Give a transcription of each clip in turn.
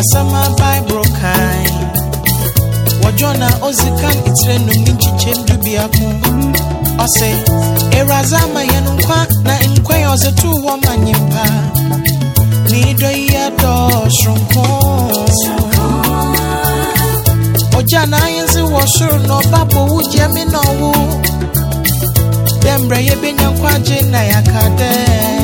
asama bible kan wɔdwo na osikan itire num ne nkyekyɛm du biako ɔse awurade ama yɛ no nkwa na nkwa yɛ ɔsɛ too hɔ ma nyimpa ne dɔ yi adɔ soronko na ayɛ nse wɔ soro na ɔba bɔ wo gyea me na ɔwo dɛ mmerɛ yɛbɛnya nkwagye na yɛaka dɛ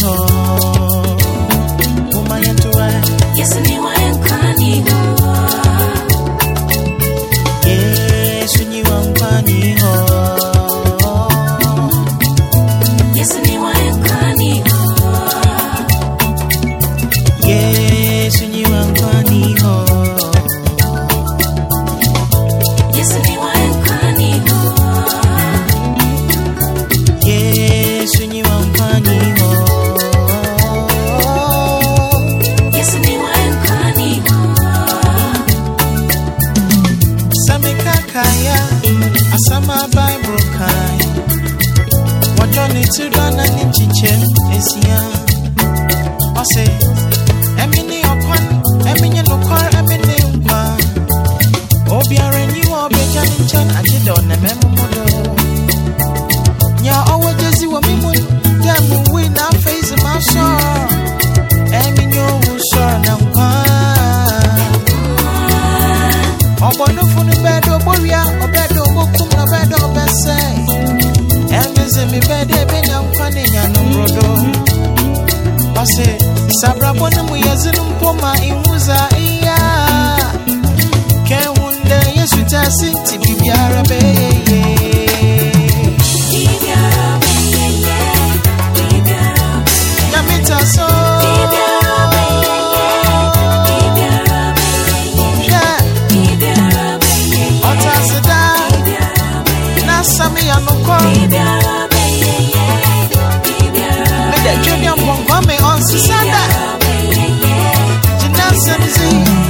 nkwa kaya asama bible kai wɔdɔ ne tiro na ne kyikyɛm esia. Ɔse ɛmi ne ɔkwan ɛmi nye nokwar ɛmi ne nkwa obiara ni wɔ ɔbɛgya ne nkyɛn agye dɛ ɔnam ɛmumu do nyɛ ɔwɔ gyezi wɔ mi mu dɛ wi na afei zi ma. Ɔse sɛ abrabɔ no mu yɛdze no mpo ma ihu za iya kɛhu dɛ yesu ta se nti biribiara bɛyɛyɛ. Bibiara bɛyɛyɛ. nyame ta so Bibiara bɛyɛyɛ. Bibiara bɛyɛyɛ. hwɛ Bibiara bɛyɛyɛ. ɔtase daa Bibiara bɛyɛyɛ. na asɛm yɛ nokɔ Bibiara bɛyɛyɛ. Bibiara meda dwene mpɔnkɔ me ɔnsesa da bɛyɛyɛ. gyina nsɛm zi